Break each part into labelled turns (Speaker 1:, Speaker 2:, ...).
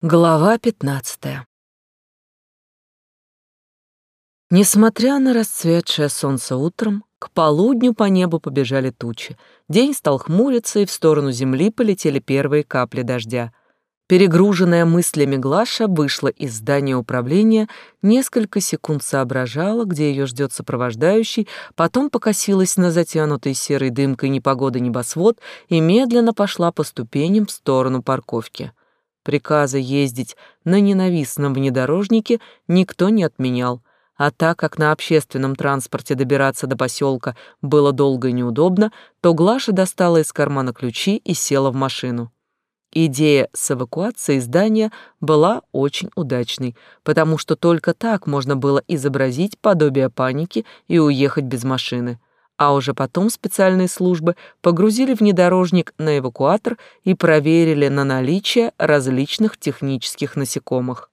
Speaker 1: Глава пятнадцатая Несмотря на расцветшее солнце утром, к полудню по небу побежали тучи. День стал хмуриться, и в сторону земли полетели первые капли дождя. Перегруженная мыслями Глаша вышла из здания управления, несколько секунд соображала, где ее ждет сопровождающий, потом покосилась на затянутый серой дымкой непогоды небосвод и медленно пошла по ступеням в сторону парковки. Приказа ездить на ненавистном внедорожнике никто не отменял, а так как на общественном транспорте добираться до поселка было долго и неудобно, то Глаша достала из кармана ключи и села в машину. Идея с эвакуацией здания была очень удачной, потому что только так можно было изобразить подобие паники и уехать без машины а уже потом специальные службы погрузили внедорожник на эвакуатор и проверили на наличие различных технических насекомых.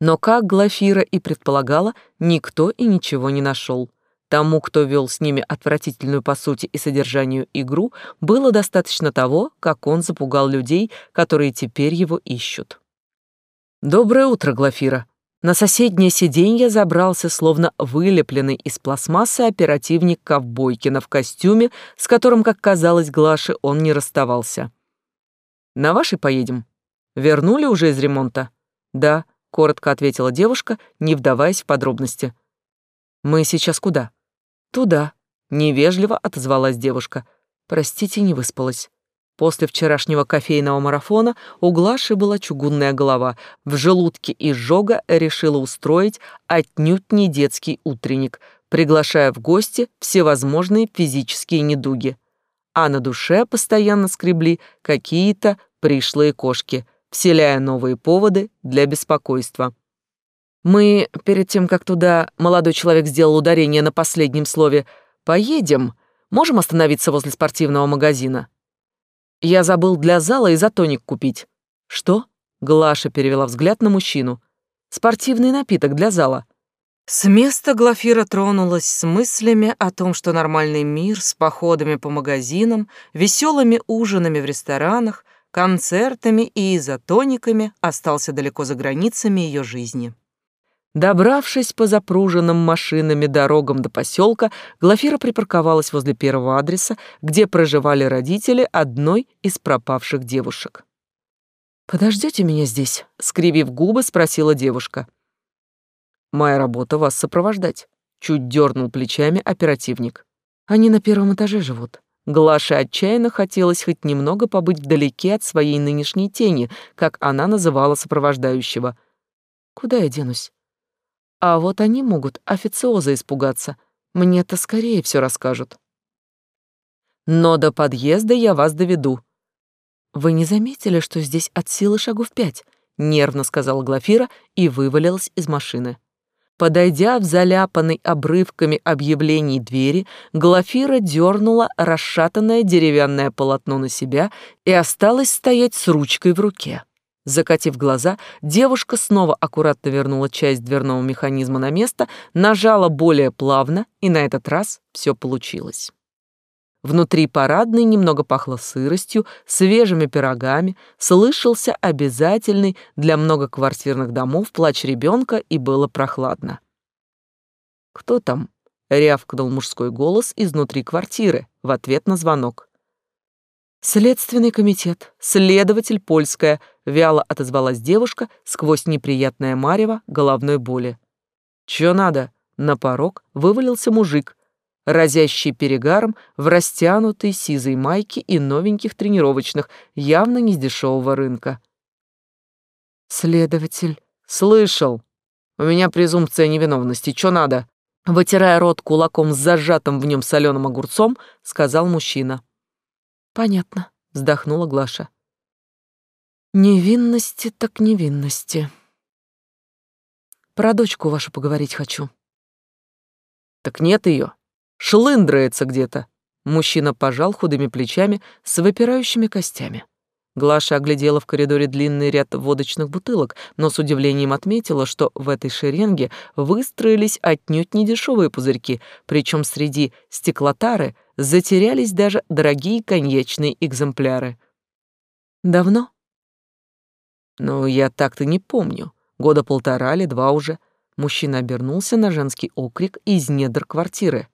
Speaker 1: Но, как Глафира и предполагала, никто и ничего не нашел. Тому, кто вел с ними отвратительную по сути и содержанию игру, было достаточно того, как он запугал людей, которые теперь его ищут. «Доброе утро, Глафира», на соседнее сиденье забрался, словно вылепленный из пластмассы оперативник Ковбойкина в костюме, с которым, как казалось Глаше, он не расставался. «На вашей поедем? Вернули уже из ремонта?» «Да», — коротко ответила девушка, не вдаваясь в подробности. «Мы сейчас куда?» «Туда», — невежливо отозвалась девушка. «Простите, не выспалась». После вчерашнего кофейного марафона у Глаши была чугунная голова. В желудке изжога решила устроить отнюдь не детский утренник, приглашая в гости всевозможные физические недуги. А на душе постоянно скребли какие-то пришлые кошки, вселяя новые поводы для беспокойства. Мы, перед тем, как туда молодой человек сделал ударение на последнем слове «поедем», можем остановиться возле спортивного магазина? Я забыл для зала изотоник купить. Что? Глаша перевела взгляд на мужчину. Спортивный напиток для зала. С места Глафира тронулась с мыслями о том, что нормальный мир с походами по магазинам, веселыми ужинами в ресторанах, концертами и изотониками остался далеко за границами ее жизни. Добравшись по запруженным машинами дорогам до поселка, Глафира припарковалась возле первого адреса, где проживали родители одной из пропавших девушек. «Подождете меня здесь?» — скривив губы, спросила девушка. «Моя работа вас сопровождать», — чуть дернул плечами оперативник. «Они на первом этаже живут». Глаше отчаянно хотелось хоть немного побыть вдалеке от своей нынешней тени, как она называла сопровождающего. «Куда я денусь?» А вот они могут официоза испугаться. Мне-то скорее все расскажут. Но до подъезда я вас доведу. Вы не заметили, что здесь от силы шагов пять? Нервно сказала Глафира и вывалилась из машины. Подойдя в заляпанной обрывками объявлений двери, Глафира дернула расшатанное деревянное полотно на себя и осталась стоять с ручкой в руке. Закатив глаза, девушка снова аккуратно вернула часть дверного механизма на место, нажала более плавно, и на этот раз все получилось. Внутри парадной немного пахло сыростью, свежими пирогами, слышался обязательный для многоквартирных домов плач ребенка, и было прохладно. «Кто там?» — рявкнул мужской голос изнутри квартиры в ответ на звонок. «Следственный комитет, следователь польская», — вяло отозвалась девушка сквозь неприятное марево головной боли. «Чё надо?» — на порог вывалился мужик, разящий перегаром в растянутой сизой майке и новеньких тренировочных, явно не с дешевого рынка. «Следователь, слышал. У меня презумпция невиновности. Чё надо?» Вытирая рот кулаком с зажатым в нем соленым огурцом, сказал мужчина. Понятно, вздохнула Глаша. Невинности так невинности. Про дочку вашу поговорить хочу. Так нет ее. Шлындрается где-то. Мужчина пожал худыми плечами с выпирающими костями. Глаша оглядела в коридоре длинный ряд водочных бутылок, но с удивлением отметила, что в этой шеренге выстроились отнюдь не дешевые пузырьки, причем среди стеклотары — затерялись даже дорогие коньячные экземпляры. «Давно?» «Ну, я так-то не помню. Года полтора или два уже». Мужчина обернулся на женский окрик из недр квартиры.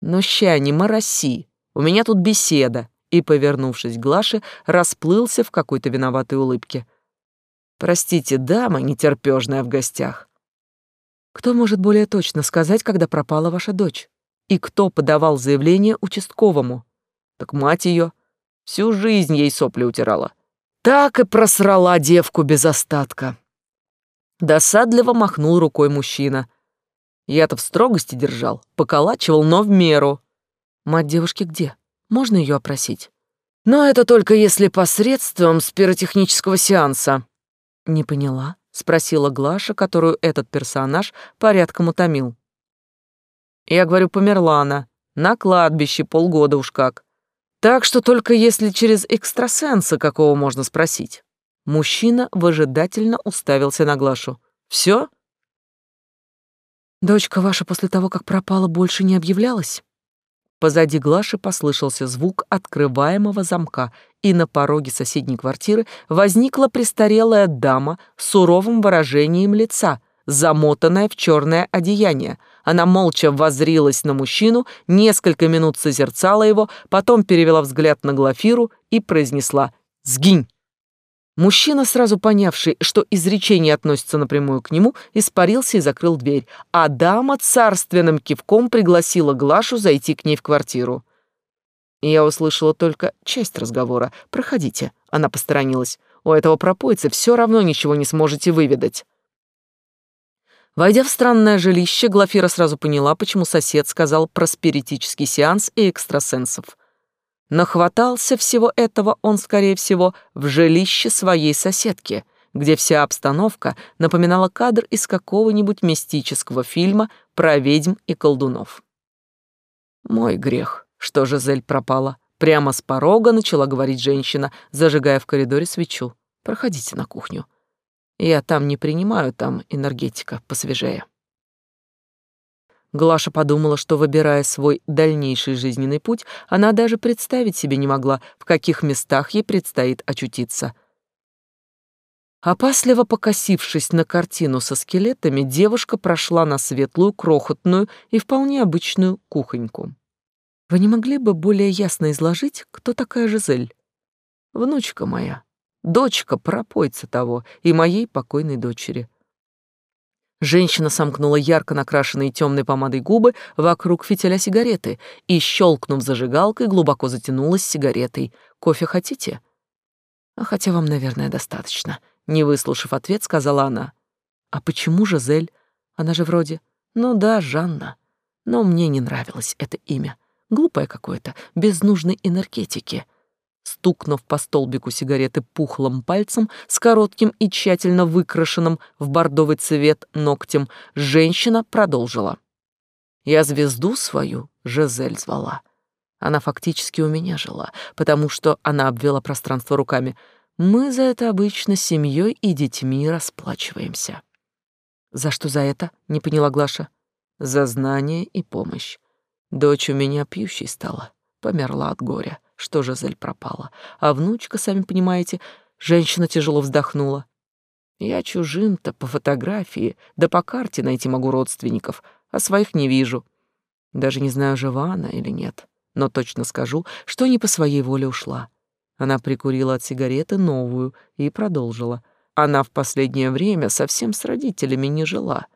Speaker 1: «Но ща, не мороси, у меня тут беседа», и, повернувшись к Глаше, расплылся в какой-то виноватой улыбке. «Простите, дама нетерпёжная в гостях». «Кто может более точно сказать, когда пропала ваша дочь? И кто подавал заявление участковому?» «Так мать ее всю жизнь ей сопли утирала. Так и просрала девку без остатка». Досадливо махнул рукой мужчина. Я-то в строгости держал, поколачивал, но в меру. Мать девушки где? Можно ее опросить? Но это только если посредством спиротехнического сеанса. Не поняла, спросила Глаша, которую этот персонаж порядком утомил. Я говорю, померла она. На кладбище полгода уж как. Так что только если через экстрасенса какого можно спросить. Мужчина выжидательно уставился на Глашу. Все? Дочка ваша после того, как пропала, больше не объявлялась? Позади Глаши послышался звук открываемого замка, и на пороге соседней квартиры возникла престарелая дама с суровым выражением лица, замотанная в черное одеяние. Она молча воззрилась на мужчину, несколько минут созерцала его, потом перевела взгляд на Глафиру и произнесла «Сгинь!». Мужчина, сразу понявший, что изречение относится напрямую к нему, испарился и закрыл дверь, а дама царственным кивком пригласила Глашу зайти к ней в квартиру. Я услышала только часть разговора. «Проходите», — она посторонилась. «У этого пропойца все равно ничего не сможете выведать». Войдя в странное жилище, Глафира сразу поняла, почему сосед сказал про спиритический сеанс и экстрасенсов. Нахватался всего этого он, скорее всего, в жилище своей соседки, где вся обстановка напоминала кадр из какого-нибудь мистического фильма про ведьм и колдунов. «Мой грех, что Жизель пропала», Прямо с порога начала говорить женщина, зажигая в коридоре свечу. «Проходите на кухню. Я там не принимаю, там энергетика посвежее». Глаша подумала, что, выбирая свой дальнейший жизненный путь, она даже представить себе не могла, в каких местах ей предстоит очутиться. Опасливо покосившись на картину со скелетами, девушка прошла на светлую, крохотную и вполне обычную кухоньку. «Вы не могли бы более ясно изложить, кто такая Жизель?» «Внучка моя, дочка пропойца того и моей покойной дочери. Женщина сомкнула ярко накрашенные темной помадой губы вокруг фитиля сигареты и, щелкнув зажигалкой, глубоко затянулась сигаретой. «Кофе хотите?» «А хотя вам, наверное, достаточно», — не выслушав ответ, сказала она. «А почему Жизель? Она же вроде...» «Ну да, Жанна. Но мне не нравилось это имя. Глупое какое-то, без нужной энергетики. Стукнув по столбику сигареты пухлым пальцем с коротким и тщательно выкрашенным в бордовый цвет ногтем, женщина продолжила. «Я звезду свою Жизель звала. Она фактически у меня жила, потому что она обвела пространство руками. Мы за это обычно семьей и детьми расплачиваемся». «За что за это?» — не поняла Глаша. «За знание и помощь. Дочь у меня пьющей стала, померла от горя что Жизель пропала. А внучка, сами понимаете, женщина тяжело вздохнула. Я чужим-то по фотографии, да по карте найти могу родственников, а своих не вижу. Даже не знаю, жива она или нет, но точно скажу, что не по своей воле ушла. Она прикурила от сигареты новую и продолжила. Она в последнее время совсем с родителями не жила.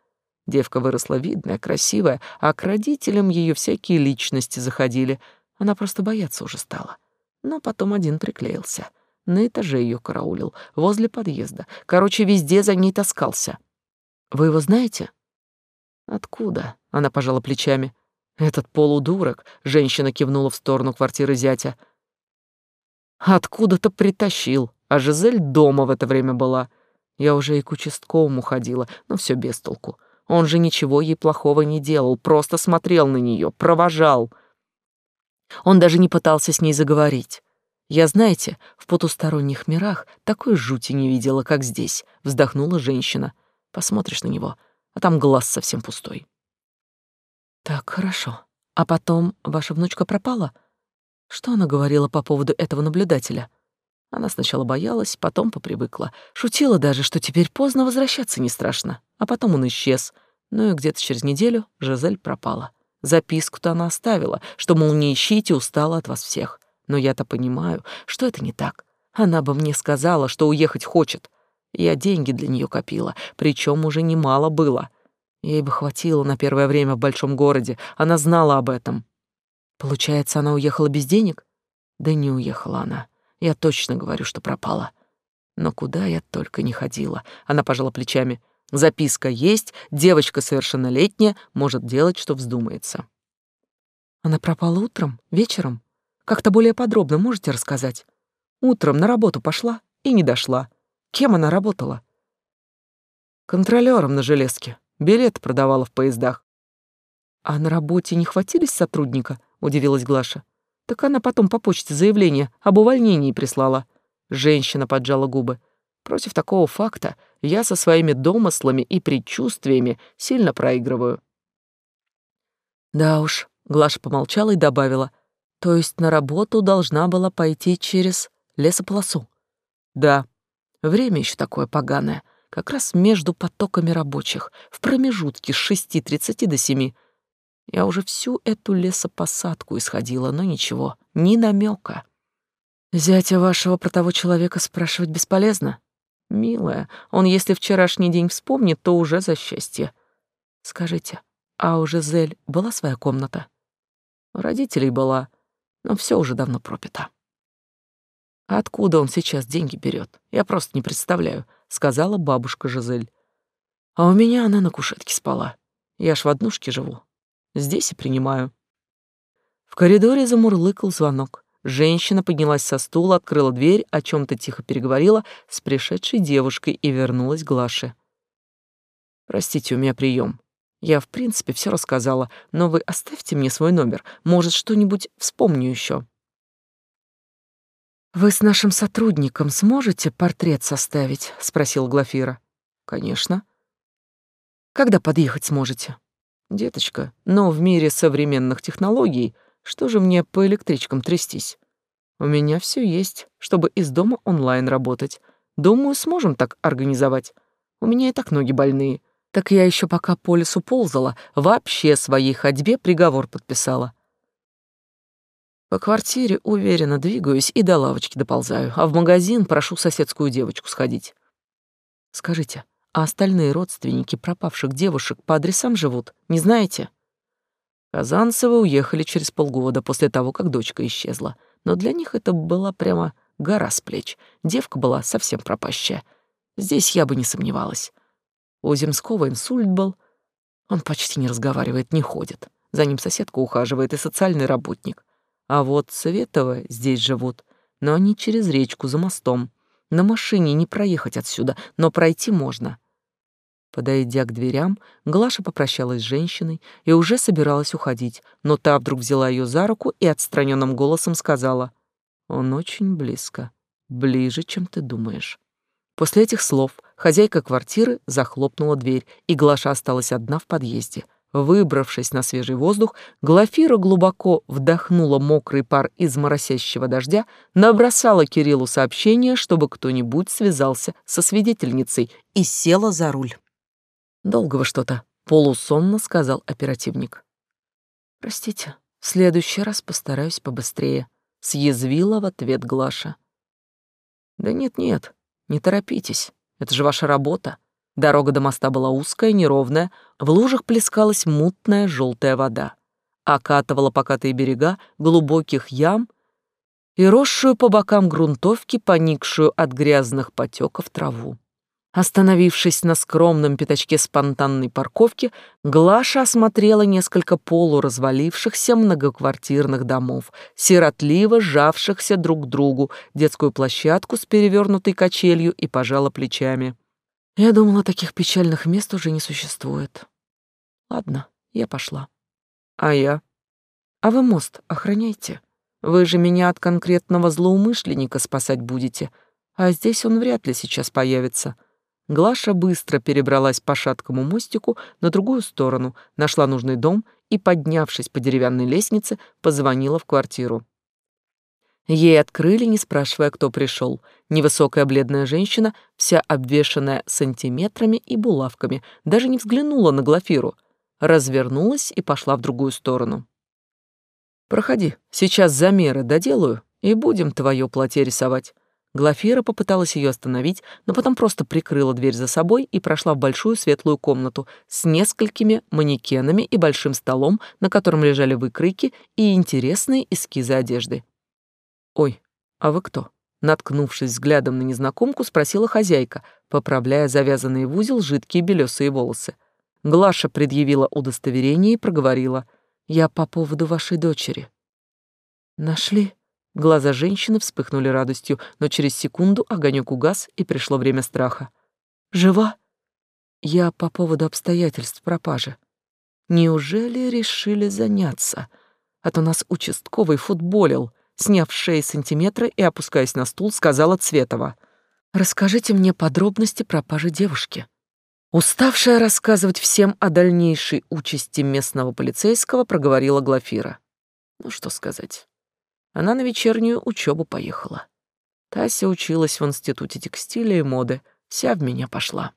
Speaker 1: Девка выросла видная, красивая, а к родителям ее всякие личности заходили — она просто бояться уже стала. Но потом один приклеился. На этаже ее караулил, возле подъезда. Короче, везде за ней таскался. Вы его знаете? Откуда? Она пожала плечами. Этот полудурок, женщина кивнула в сторону квартиры зятя. Откуда-то притащил, а Жизель дома в это время была. Я уже и к участковому ходила, но все без толку. Он же ничего ей плохого не делал, просто смотрел на нее, провожал. Он даже не пытался с ней заговорить. Я, знаете, в потусторонних мирах такой жути не видела, как здесь, вздохнула женщина. Посмотришь на него, а там глаз совсем пустой. Так, хорошо. А потом ваша внучка пропала? Что она говорила по поводу этого наблюдателя? Она сначала боялась, потом попривыкла. Шутила даже, что теперь поздно возвращаться не страшно. А потом он исчез. Ну и где-то через неделю Жизель пропала. Записку-то она оставила, что, мол, не ищите, устала от вас всех. Но я-то понимаю, что это не так. Она бы мне сказала, что уехать хочет. Я деньги для нее копила, причем уже немало было. Ей бы хватило на первое время в большом городе, она знала об этом. Получается, она уехала без денег? Да не уехала она. Я точно говорю, что пропала. Но куда я только не ходила. Она пожала плечами. Записка есть, девочка совершеннолетняя, может делать, что вздумается. Она пропала утром, вечером? Как-то более подробно можете рассказать? Утром на работу пошла и не дошла. Кем она работала? Контролёром на железке. Билет продавала в поездах. А на работе не хватились сотрудника? Удивилась Глаша. Так она потом по почте заявление об увольнении прислала. Женщина поджала губы. Против такого факта я со своими домыслами и предчувствиями сильно проигрываю. Да уж, Глаша помолчала и добавила. То есть на работу должна была пойти через лесополосу? Да. Время еще такое поганое. Как раз между потоками рабочих, в промежутке с шести тридцати до семи. Я уже всю эту лесопосадку исходила, но ничего, ни намека. Зятя вашего про того человека спрашивать бесполезно? Милая, он если вчерашний день вспомнит, то уже за счастье. Скажите, а у Жизель была своя комната? У родителей была, но все уже давно пропито. А откуда он сейчас деньги берет? Я просто не представляю, сказала бабушка Жизель. А у меня она на кушетке спала. Я ж в однушке живу, Здесь и принимаю». В коридоре замурлыкал звонок. Женщина поднялась со стула, открыла дверь, о чем то тихо переговорила с пришедшей девушкой и вернулась к Глаше. «Простите, у меня прием. Я, в принципе, все рассказала, но вы оставьте мне свой номер. Может, что-нибудь вспомню еще. «Вы с нашим сотрудником сможете портрет составить?» — спросил Глафира. «Конечно». «Когда подъехать сможете?» Деточка, но в мире современных технологий что же мне по электричкам трястись? У меня все есть, чтобы из дома онлайн работать. Думаю, сможем так организовать. У меня и так ноги больные. Так я еще пока по лесу ползала, вообще своей ходьбе приговор подписала. По квартире уверенно двигаюсь и до лавочки доползаю, а в магазин прошу соседскую девочку сходить. Скажите, а остальные родственники пропавших девушек по адресам живут, не знаете? Казанцевы уехали через полгода после того, как дочка исчезла. Но для них это была прямо гора с плеч. Девка была совсем пропащая. Здесь я бы не сомневалась. У Земского инсульт был. Он почти не разговаривает, не ходит. За ним соседка ухаживает и социальный работник. А вот Световы здесь живут, но они через речку за мостом. На машине не проехать отсюда, но пройти можно. Подойдя к дверям, Глаша попрощалась с женщиной и уже собиралась уходить, но та вдруг взяла ее за руку и отстраненным голосом сказала, «Он очень близко, ближе, чем ты думаешь». После этих слов хозяйка квартиры захлопнула дверь, и Глаша осталась одна в подъезде. Выбравшись на свежий воздух, Глафира глубоко вдохнула мокрый пар из моросящего дождя, набросала Кириллу сообщение, чтобы кто-нибудь связался со свидетельницей, и села за руль. «Долго вы что-то», — полусонно сказал оперативник. «Простите, в следующий раз постараюсь побыстрее», — съязвила в ответ Глаша. «Да нет-нет, не торопитесь, это же ваша работа». Дорога до моста была узкая, неровная, в лужах плескалась мутная желтая вода, окатывала покатые берега глубоких ям и росшую по бокам грунтовки, поникшую от грязных потеков траву. Остановившись на скромном пятачке спонтанной парковки, Глаша осмотрела несколько полуразвалившихся многоквартирных домов, сиротливо сжавшихся друг к другу, детскую площадку с перевернутой качелью и пожала плечами. Я думала, таких печальных мест уже не существует. Ладно, я пошла. А я? А вы мост охраняйте. Вы же меня от конкретного злоумышленника спасать будете, а здесь он вряд ли сейчас появится. Глаша быстро перебралась по шаткому мостику на другую сторону, нашла нужный дом и, поднявшись по деревянной лестнице, позвонила в квартиру. Ей открыли, не спрашивая, кто пришел. Невысокая бледная женщина, вся обвешанная сантиметрами и булавками, даже не взглянула на Глафиру. Развернулась и пошла в другую сторону. «Проходи, сейчас замеры доделаю, и будем твое платье рисовать». Глафира попыталась ее остановить, но потом просто прикрыла дверь за собой и прошла в большую светлую комнату с несколькими манекенами и большим столом, на котором лежали выкройки и интересные эскизы одежды. «Ой, а вы кто?» Наткнувшись взглядом на незнакомку, спросила хозяйка, поправляя завязанные в узел жидкие белесые волосы. Глаша предъявила удостоверение и проговорила. «Я по поводу вашей дочери». «Нашли?» Глаза женщины вспыхнули радостью, но через секунду огонек угас, и пришло время страха. «Жива?» «Я по поводу обстоятельств пропажи. Неужели решили заняться? А то нас участковый футболил сняв шеи сантиметра и опускаясь на стул, сказала Цветова. «Расскажите мне подробности пропажи девушки». Уставшая рассказывать всем о дальнейшей участи местного полицейского, проговорила Глафира. Ну что сказать. Она на вечернюю учебу поехала. Тася училась в Институте текстиля и моды, вся в меня пошла.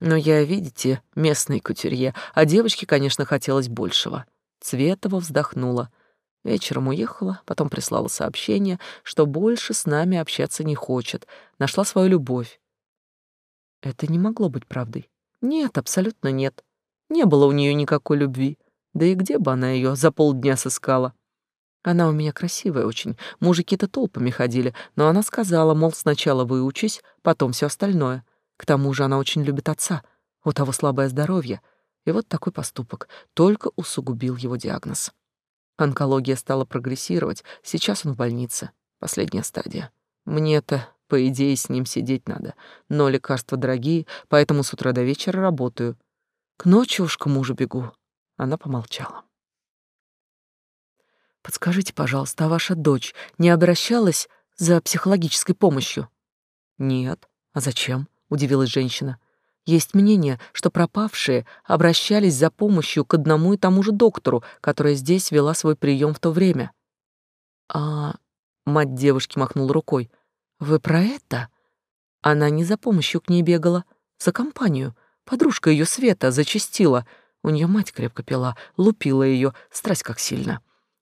Speaker 1: Но я, видите, местный кутюрье, а девочке, конечно, хотелось большего. Цветова вздохнула. Вечером уехала, потом прислала сообщение, что больше с нами общаться не хочет, нашла свою любовь. Это не могло быть правдой. Нет, абсолютно нет. Не было у нее никакой любви. Да и где бы она ее за полдня сыскала? Она у меня красивая очень. Мужики-то толпами ходили, но она сказала, мол, сначала выучись, потом все остальное. К тому же она очень любит отца. У того слабое здоровье. И вот такой поступок только усугубил его диагноз. Онкология стала прогрессировать, сейчас он в больнице. Последняя стадия. Мне-то, по идее, с ним сидеть надо. Но лекарства дорогие, поэтому с утра до вечера работаю. К ночи уж к мужу бегу. Она помолчала. Подскажите, пожалуйста, а ваша дочь не обращалась за психологической помощью? Нет. А зачем? Удивилась женщина. Есть мнение, что пропавшие обращались за помощью к одному и тому же доктору, которая здесь вела свой прием в то время. А мать девушки махнула рукой. Вы про это? Она не за помощью к ней бегала, за компанию. Подружка ее Света зачастила. У нее мать крепко пила, лупила ее, страсть как сильно.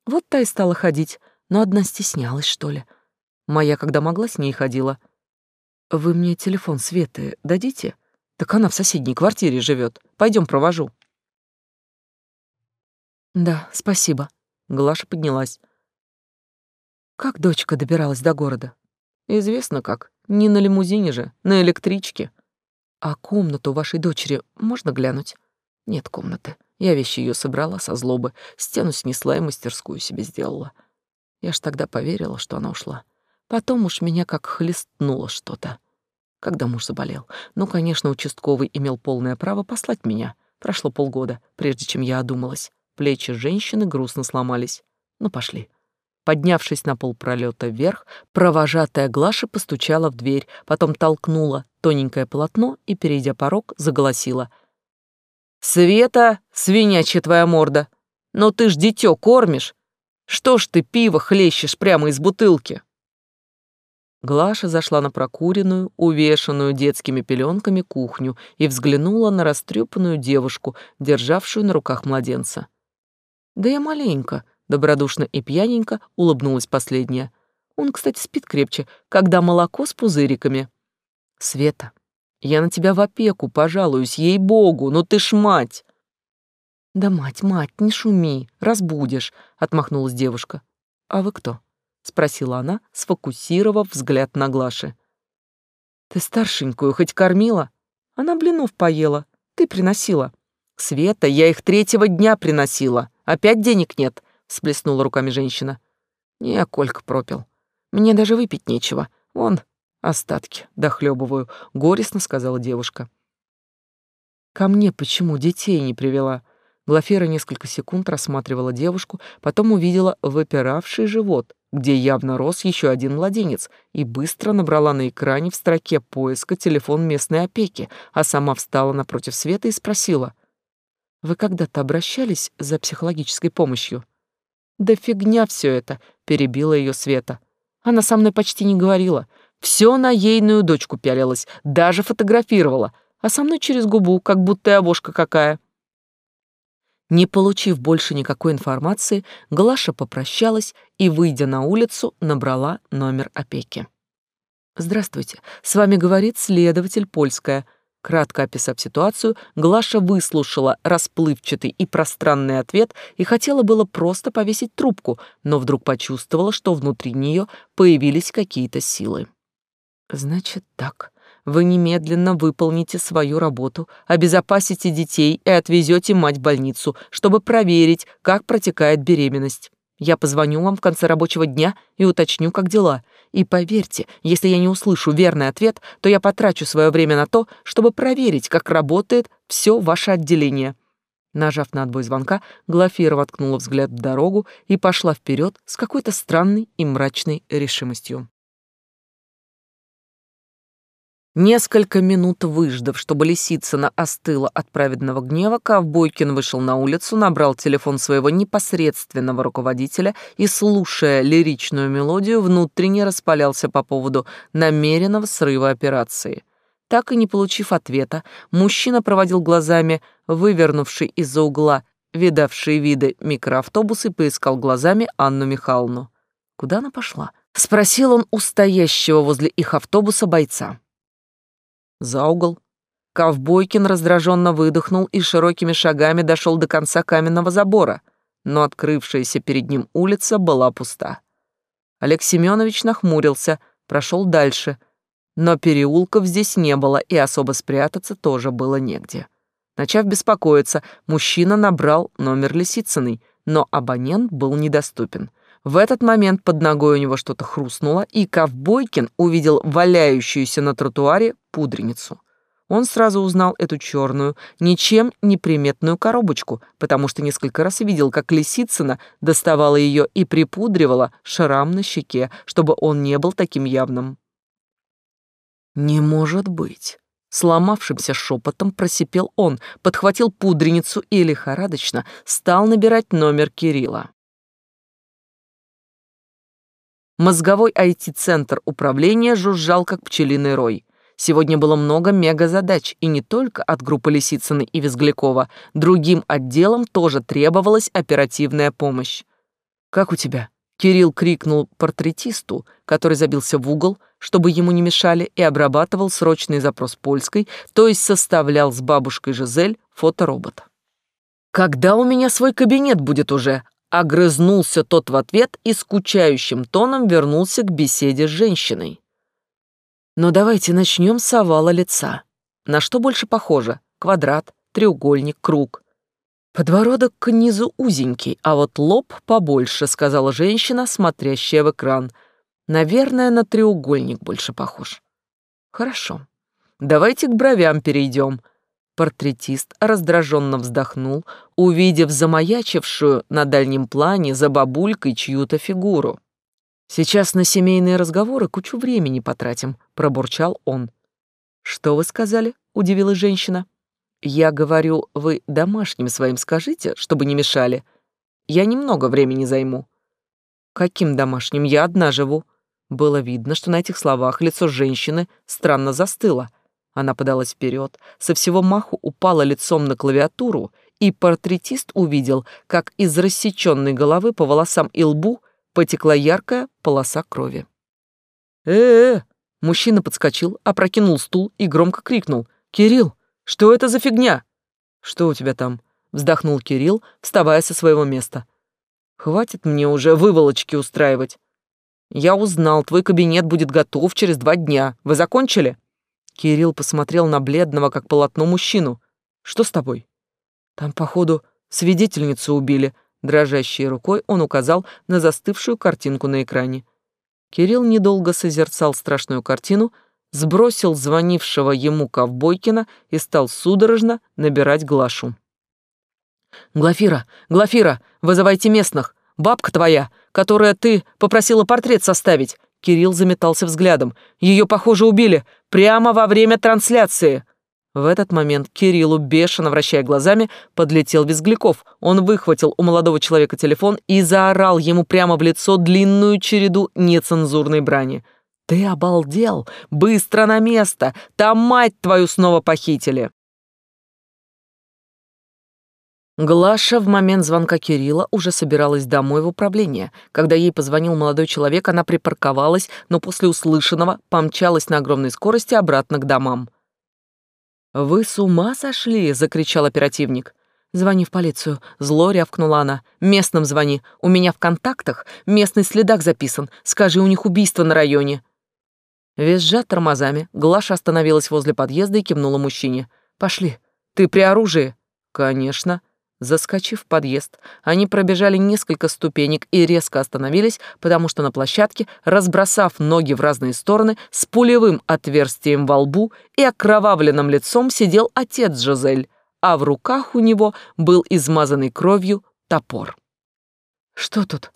Speaker 1: Вот та и стала ходить, но одна стеснялась, что ли. Моя, когда могла, с ней ходила. Вы мне телефон Светы дадите? Так она в соседней квартире живет. Пойдем, провожу. Да, спасибо. Глаша поднялась. Как дочка добиралась до города? Известно как. Не на лимузине же, на электричке. А комнату вашей дочери можно глянуть? Нет комнаты. Я вещи ее собрала со злобы, стену снесла и мастерскую себе сделала. Я ж тогда поверила, что она ушла. Потом уж меня как хлестнуло что-то когда муж заболел. Ну, конечно, участковый имел полное право послать меня. Прошло полгода, прежде чем я одумалась. Плечи женщины грустно сломались. Ну, пошли. Поднявшись на полпролета вверх, провожатая Глаша постучала в дверь, потом толкнула тоненькое полотно и, перейдя порог, заголосила. «Света, свинячья твоя морда! Но ты ж дитё кормишь! Что ж ты пиво хлещешь прямо из бутылки?» Глаша зашла на прокуренную, увешанную детскими пеленками кухню и взглянула на растрепанную девушку, державшую на руках младенца. «Да я маленько», — добродушно и пьяненько улыбнулась последняя. «Он, кстати, спит крепче, когда молоко с пузыриками». «Света, я на тебя в опеку пожалуюсь, ей-богу, но ты ж мать!» «Да мать, мать, не шуми, разбудишь», — отмахнулась девушка. «А вы кто?» спросила она, сфокусировав взгляд на Глаше. Ты старшенькую хоть кормила? Она блинов поела. Ты приносила. Света, я их третьего дня приносила. Опять денег нет, всплеснула руками женщина. Не, Колька пропил. Мне даже выпить нечего. Вон, остатки дохлебываю, горестно сказала девушка. Ко мне почему детей не привела? Глафира несколько секунд рассматривала девушку, потом увидела выпиравший живот, где явно рос еще один младенец, и быстро набрала на экране в строке поиска телефон местной опеки, а сама встала напротив Света и спросила. «Вы когда-то обращались за психологической помощью?» «Да фигня все это», — перебила ее Света. Она со мной почти не говорила. Все на ейную дочку пялилась, даже фотографировала, а со мной через губу, как будто и обошка какая. Не получив больше никакой информации, Глаша попрощалась и, выйдя на улицу, набрала номер опеки. «Здравствуйте, с вами говорит следователь Польская», Кратко описав ситуацию, Глаша выслушала расплывчатый и пространный ответ и хотела было просто повесить трубку, но вдруг почувствовала, что внутри нее появились какие-то силы. «Значит так. Вы немедленно выполните свою работу, обезопасите детей и отвезете мать в больницу, чтобы проверить, как протекает беременность. Я позвоню вам в конце рабочего дня и уточню, как дела. И поверьте, если я не услышу верный ответ, то я потрачу свое время на то, чтобы проверить, как работает все ваше отделение». Нажав на отбой звонка, Глафира воткнула взгляд в дорогу и пошла вперед с какой-то странной и мрачной решимостью. Несколько минут выждав, чтобы Лисицына остыла от праведного гнева, Ковбойкин вышел на улицу, набрал телефон своего непосредственного руководителя и, слушая лиричную мелодию, внутренне распалялся по поводу намеренного срыва операции. Так и не получив ответа, мужчина проводил глазами вывернувший из-за угла видавшие виды микроавтобус и поискал глазами Анну Михайловну. «Куда она пошла?» — спросил он у стоящего возле их автобуса бойца за угол. Ковбойкин раздраженно выдохнул и широкими шагами дошел до конца каменного забора, но открывшаяся перед ним улица была пуста. Олег Семенович нахмурился, прошел дальше, но переулков здесь не было, и особо спрятаться тоже было негде. Начав беспокоиться, мужчина набрал номер Лисицыной, но абонент был недоступен. В этот момент под ногой у него что-то хрустнуло, и Ковбойкин увидел валяющуюся на тротуаре пудреницу. Он сразу узнал эту черную, ничем не приметную коробочку, потому что несколько раз видел, как Лисицына доставала ее и припудривала шрам на щеке, чтобы он не был таким явным. «Не может быть!» Сломавшимся шепотом просипел он, подхватил пудреницу и лихорадочно стал набирать номер Кирилла. Мозговой IT-центр управления жужжал, как пчелиный рой. Сегодня было много мега-задач, и не только от группы Лисицыны и Визглякова. Другим отделам тоже требовалась оперативная помощь. «Как у тебя?» Кирилл крикнул портретисту, который забился в угол, чтобы ему не мешали, и обрабатывал срочный запрос польской, то есть составлял с бабушкой Жизель фоторобота. «Когда у меня свой кабинет будет уже?» Огрызнулся тот в ответ и скучающим тоном вернулся к беседе с женщиной. Но давайте начнем с овала лица. На что больше похоже? Квадрат, треугольник, круг. Подбородок к низу узенький, а вот лоб побольше, сказала женщина, смотрящая в экран. Наверное, на треугольник больше похож. Хорошо. Давайте к бровям перейдем. Портретист раздраженно вздохнул, увидев замаячившую на дальнем плане за бабулькой чью-то фигуру. Сейчас на семейные разговоры кучу времени потратим, пробурчал он. Что вы сказали? удивилась женщина. Я говорю, вы домашним своим скажите, чтобы не мешали. Я немного времени займу. Каким домашним? Я одна живу. Было видно, что на этих словах лицо женщины странно застыло. Она подалась вперед, со всего маху упала лицом на клавиатуру, и портретист увидел, как из рассеченной головы по волосам и лбу потекла яркая полоса крови. «Э-э-э!» Мужчина подскочил, опрокинул стул и громко крикнул. «Кирилл, что это за фигня?» «Что у тебя там?» Вздохнул Кирилл, вставая со своего места. «Хватит мне уже выволочки устраивать. Я узнал, твой кабинет будет готов через два дня. Вы закончили?» Кирилл посмотрел на бледного, как полотно, мужчину. «Что с тобой?» «Там, походу, свидетельницу убили», Дрожащей рукой он указал на застывшую картинку на экране. Кирилл недолго созерцал страшную картину, сбросил звонившего ему Ковбойкина и стал судорожно набирать Глашу. «Глафира, Глафира, вызывайте местных! Бабка твоя, которая ты попросила портрет составить!» Кирилл заметался взглядом. «Ее, похоже, убили! Прямо во время трансляции!» В этот момент Кириллу, бешено вращая глазами, подлетел Визгляков. Он выхватил у молодого человека телефон и заорал ему прямо в лицо длинную череду нецензурной брани. «Ты обалдел! Быстро на место! Там мать твою снова похитили!» Глаша в момент звонка Кирилла уже собиралась домой в управление. Когда ей позвонил молодой человек, она припарковалась, но после услышанного помчалась на огромной скорости обратно к домам. «Вы с ума сошли?» — закричал оперативник. «Звони в полицию», — зло рявкнула она. «Местным звони. У меня в контактах местный следак записан. Скажи, у них убийство на районе». Визжа тормозами, Глаша остановилась возле подъезда и кивнула мужчине. «Пошли. Ты при оружии?» «Конечно». Заскочив в подъезд, они пробежали несколько ступенек и резко остановились, потому что на площадке, разбросав ноги в разные стороны, с пулевым отверстием во лбу и окровавленным лицом сидел отец Жизель, а в руках у него был измазанный кровью топор. «Что тут?»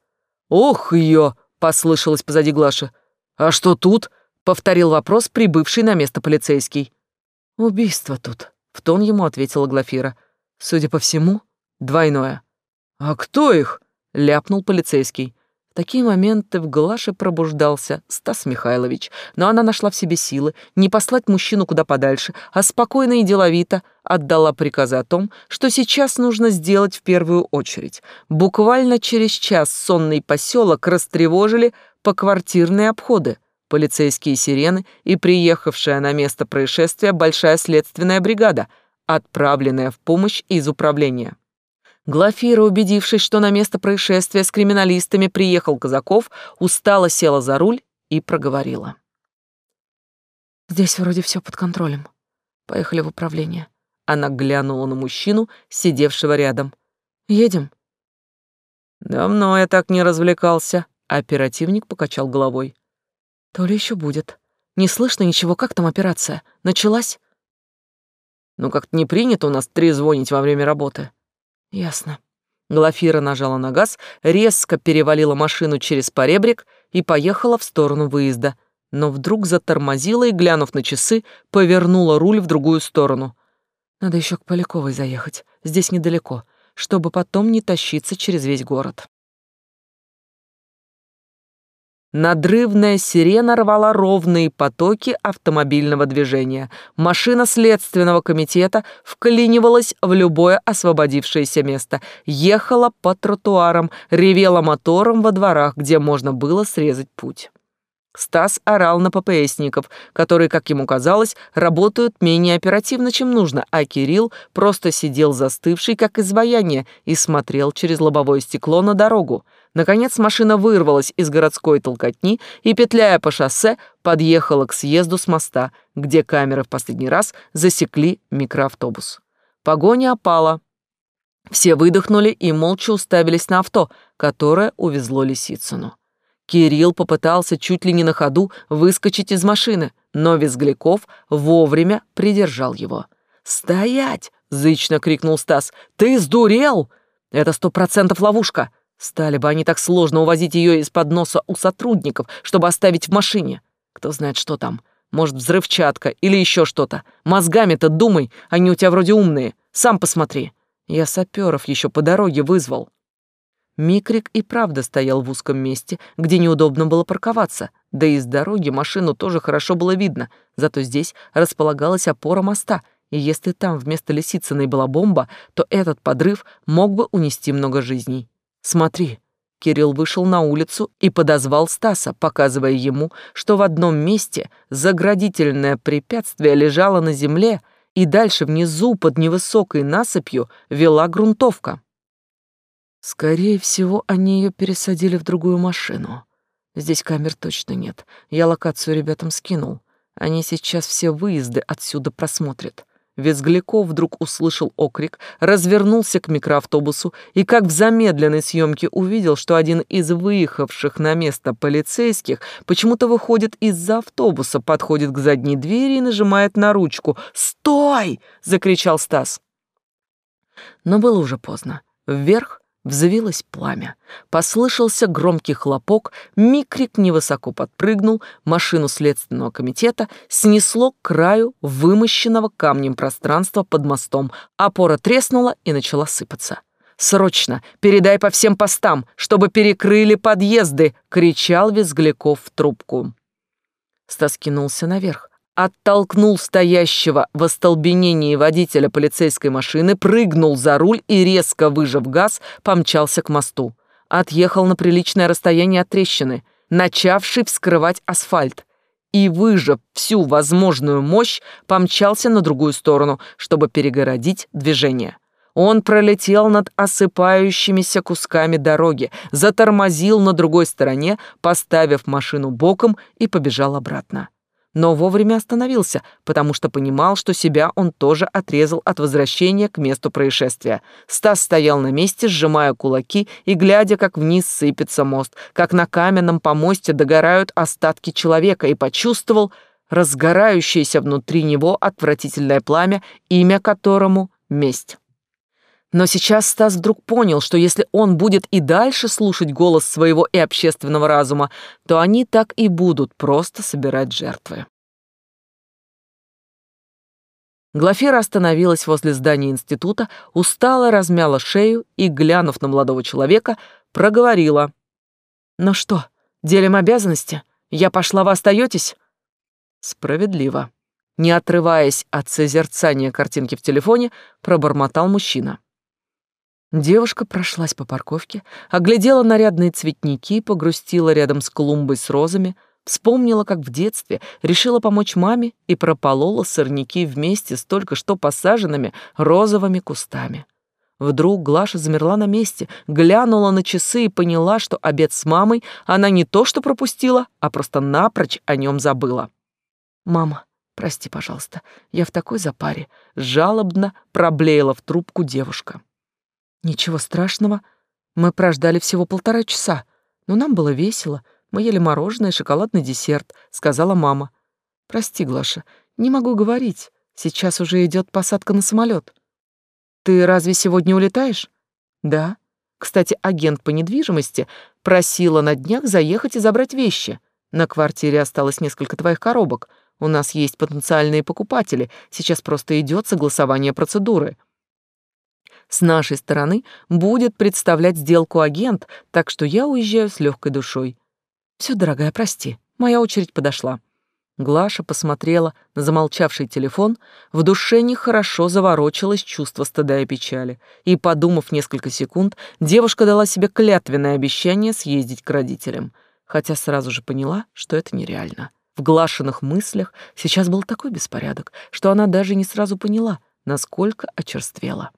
Speaker 1: «Ох, ее!» — послышалось позади Глаши. «А что тут?» — повторил вопрос прибывший на место полицейский. «Убийство тут», — в тон ему ответила Глафира. «Судя по всему, Двойное. «А кто их?» — ляпнул полицейский. В такие моменты в Глаше пробуждался Стас Михайлович, но она нашла в себе силы не послать мужчину куда подальше, а спокойно и деловито отдала приказы о том, что сейчас нужно сделать в первую очередь. Буквально через час сонный поселок растревожили поквартирные обходы, полицейские сирены и приехавшая на место происшествия большая следственная бригада, отправленная в помощь из управления. Глафира, убедившись, что на место происшествия с криминалистами приехал Казаков, устало села за руль и проговорила. «Здесь вроде все под контролем. Поехали в управление». Она глянула на мужчину, сидевшего рядом. «Едем?» «Давно я так не развлекался», — оперативник покачал головой. «То ли еще будет. Не слышно ничего, как там операция? Началась?» «Ну, как-то не принято у нас трезвонить во время работы». Ясно. Глафира нажала на газ, резко перевалила машину через поребрик и поехала в сторону выезда, но вдруг затормозила и, глянув на часы, повернула руль в другую сторону. Надо еще к Поляковой заехать, здесь недалеко, чтобы потом не тащиться через весь город. Надрывная сирена рвала ровные потоки автомобильного движения. Машина следственного комитета вклинивалась в любое освободившееся место, ехала по тротуарам, ревела мотором во дворах, где можно было срезать путь. Стас орал на ППСников, которые, как ему казалось, работают менее оперативно, чем нужно, а Кирилл просто сидел застывший, как изваяние, и смотрел через лобовое стекло на дорогу. Наконец машина вырвалась из городской толкотни и, петляя по шоссе, подъехала к съезду с моста, где камеры в последний раз засекли микроавтобус. Погоня опала. Все выдохнули и молча уставились на авто, которое увезло Лисицыну. Кирилл попытался чуть ли не на ходу выскочить из машины, но Визгляков вовремя придержал его. «Стоять!» — зычно крикнул Стас. «Ты сдурел? Это сто процентов ловушка!» Стали бы они так сложно увозить ее из-под носа у сотрудников, чтобы оставить в машине. Кто знает, что там. Может, взрывчатка или еще что-то. Мозгами-то думай, они у тебя вроде умные. Сам посмотри. Я саперов еще по дороге вызвал. Микрик и правда стоял в узком месте, где неудобно было парковаться, да и с дороги машину тоже хорошо было видно, зато здесь располагалась опора моста, и если там вместо Лисицыной была бомба, то этот подрыв мог бы унести много жизней. «Смотри». Кирилл вышел на улицу и подозвал Стаса, показывая ему, что в одном месте заградительное препятствие лежало на земле, и дальше внизу под невысокой насыпью вела грунтовка. Скорее всего, они ее пересадили в другую машину. Здесь камер точно нет. Я локацию ребятам скинул. Они сейчас все выезды отсюда просмотрят. Визгляков вдруг услышал окрик, развернулся к микроавтобусу и, как в замедленной съемке, увидел, что один из выехавших на место полицейских почему-то выходит из-за автобуса, подходит к задней двери и нажимает на ручку. «Стой!» — закричал Стас. Но было уже поздно. Вверх Взвилось пламя. Послышался громкий хлопок, Микрик невысоко подпрыгнул, машину следственного комитета снесло к краю вымощенного камнем пространства под мостом, опора треснула и начала сыпаться. «Срочно! Передай по всем постам, чтобы перекрыли подъезды!» — кричал Визгляков в трубку. Стас кинулся наверх, оттолкнул стоящего в остолбенении водителя полицейской машины, прыгнул за руль и, резко выжав газ, помчался к мосту. Отъехал на приличное расстояние от трещины, начавший вскрывать асфальт, и, выжав всю возможную мощь, помчался на другую сторону, чтобы перегородить движение. Он пролетел над осыпающимися кусками дороги, затормозил на другой стороне, поставив машину боком и побежал обратно но вовремя остановился, потому что понимал, что себя он тоже отрезал от возвращения к месту происшествия. Стас стоял на месте, сжимая кулаки и глядя, как вниз сыпется мост, как на каменном помосте догорают остатки человека, и почувствовал разгорающееся внутри него отвратительное пламя, имя которому — месть. Но сейчас Стас вдруг понял, что если он будет и дальше слушать голос своего и общественного разума, то они так и будут просто собирать жертвы. Глафира остановилась возле здания института, устало размяла шею и, глянув на молодого человека, проговорила. «Ну что, делим обязанности? Я пошла, вы остаетесь?» «Справедливо». Не отрываясь от созерцания картинки в телефоне, пробормотал мужчина. Девушка прошлась по парковке, оглядела нарядные цветники, погрустила рядом с клумбой с розами, вспомнила, как в детстве решила помочь маме и прополола сорняки вместе с только что посаженными розовыми кустами. Вдруг Глаша замерла на месте, глянула на часы и поняла, что обед с мамой она не то что пропустила, а просто напрочь о нем забыла. «Мама, прости, пожалуйста, я в такой запаре», — жалобно проблеяла в трубку девушка. Ничего страшного. Мы прождали всего полтора часа, но нам было весело. Мы ели мороженое шоколадный десерт, сказала мама. Прости, Глаша, не могу говорить. Сейчас уже идет посадка на самолет. Ты разве сегодня улетаешь? Да. Кстати, агент по недвижимости просила на днях заехать и забрать вещи. На квартире осталось несколько твоих коробок. У нас есть потенциальные покупатели. Сейчас просто идет согласование процедуры. С нашей стороны будет представлять сделку агент, так что я уезжаю с легкой душой. Все, дорогая, прости, моя очередь подошла. Глаша посмотрела на замолчавший телефон, в душе нехорошо заворочилось чувство стыда и печали, и, подумав несколько секунд, девушка дала себе клятвенное обещание съездить к родителям, хотя сразу же поняла, что это нереально. В Глашиных мыслях сейчас был такой беспорядок, что она даже не сразу поняла, насколько очерствела.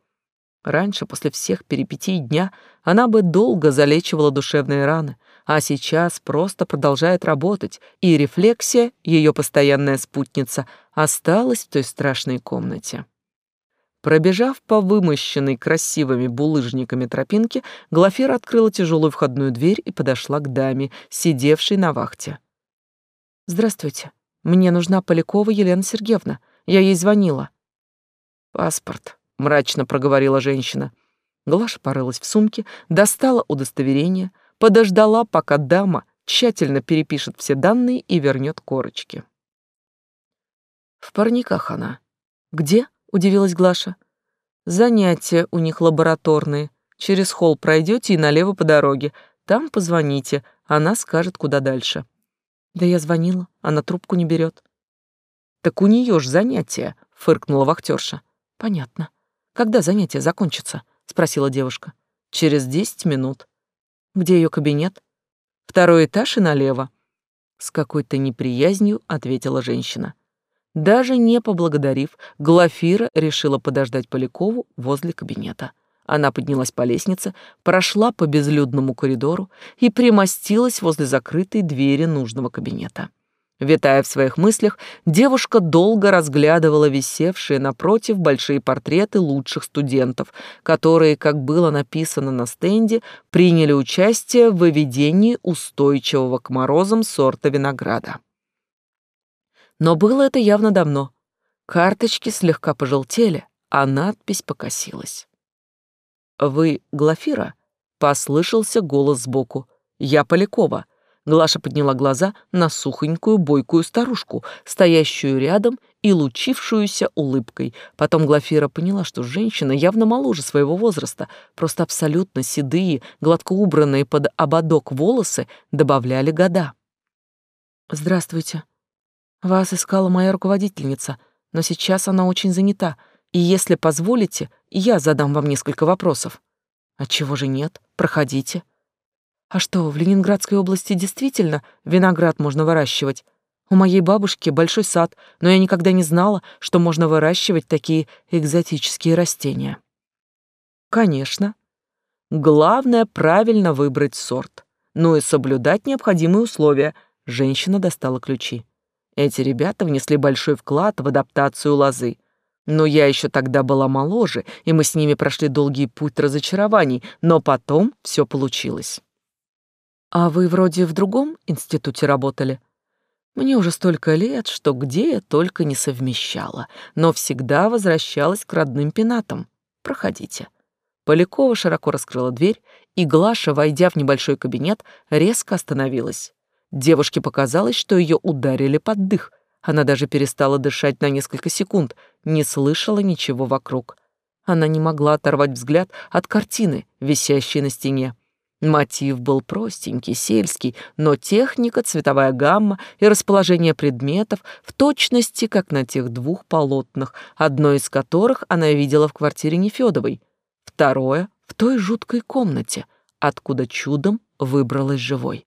Speaker 1: Раньше, после всех перипетий дня, она бы долго залечивала душевные раны, а сейчас просто продолжает работать, и рефлексия, ее постоянная спутница, осталась в той страшной комнате. Пробежав по вымощенной красивыми булыжниками тропинке, Глафира открыла тяжелую входную дверь и подошла к даме, сидевшей на вахте. «Здравствуйте. Мне нужна Полякова Елена Сергеевна. Я ей звонила». «Паспорт», — мрачно проговорила женщина. Глаша порылась в сумке, достала удостоверение, подождала, пока дама тщательно перепишет все данные и вернет корочки. «В парниках она». «Где?» — удивилась Глаша. «Занятия у них лабораторные. Через холл пройдете и налево по дороге. Там позвоните, она скажет, куда дальше». «Да я звонила, она трубку не берет». «Так у нее ж занятия», — фыркнула вахтерша. «Понятно. Когда занятие закончится? спросила девушка. Через десять минут. Где ее кабинет? Второй этаж и налево. С какой-то неприязнью ответила женщина. Даже не поблагодарив, Глафира решила подождать Полякову возле кабинета. Она поднялась по лестнице, прошла по безлюдному коридору и примостилась возле закрытой двери нужного кабинета. Витая в своих мыслях, девушка долго разглядывала висевшие напротив большие портреты лучших студентов, которые, как было написано на стенде, приняли участие в выведении устойчивого к морозам сорта винограда. Но было это явно давно. Карточки слегка пожелтели, а надпись покосилась. «Вы Глафира?» Послышался голос сбоку. «Я Полякова». Глаша подняла глаза на сухонькую бойкую старушку, стоящую рядом и лучившуюся улыбкой. Потом Глафира поняла, что женщина явно моложе своего возраста, просто абсолютно седые, гладко убранные под ободок волосы добавляли года. «Здравствуйте. Вас искала моя руководительница, но сейчас она очень занята, и если позволите, я задам вам несколько вопросов». «Отчего же нет? Проходите». «А что, в Ленинградской области действительно виноград можно выращивать?» У моей бабушки большой сад, но я никогда не знала, что можно выращивать такие экзотические растения. Конечно. Главное правильно выбрать сорт. Ну и соблюдать необходимые условия. Женщина достала ключи. Эти ребята внесли большой вклад в адаптацию лозы. Но я еще тогда была моложе, и мы с ними прошли долгий путь разочарований, но потом все получилось. А вы вроде в другом институте работали? Мне уже столько лет, что где я только не совмещала, но всегда возвращалась к родным пенатам. Проходите. Полякова широко раскрыла дверь, и Глаша, войдя в небольшой кабинет, резко остановилась. Девушке показалось, что ее ударили под дых. Она даже перестала дышать на несколько секунд, не слышала ничего вокруг. Она не могла оторвать взгляд от картины, висящей на стене. Мотив был простенький, сельский, но техника, цветовая гамма и расположение предметов в точности, как на тех двух полотнах, одно из которых она видела в квартире Нефёдовой, второе — в той жуткой комнате, откуда чудом выбралась живой.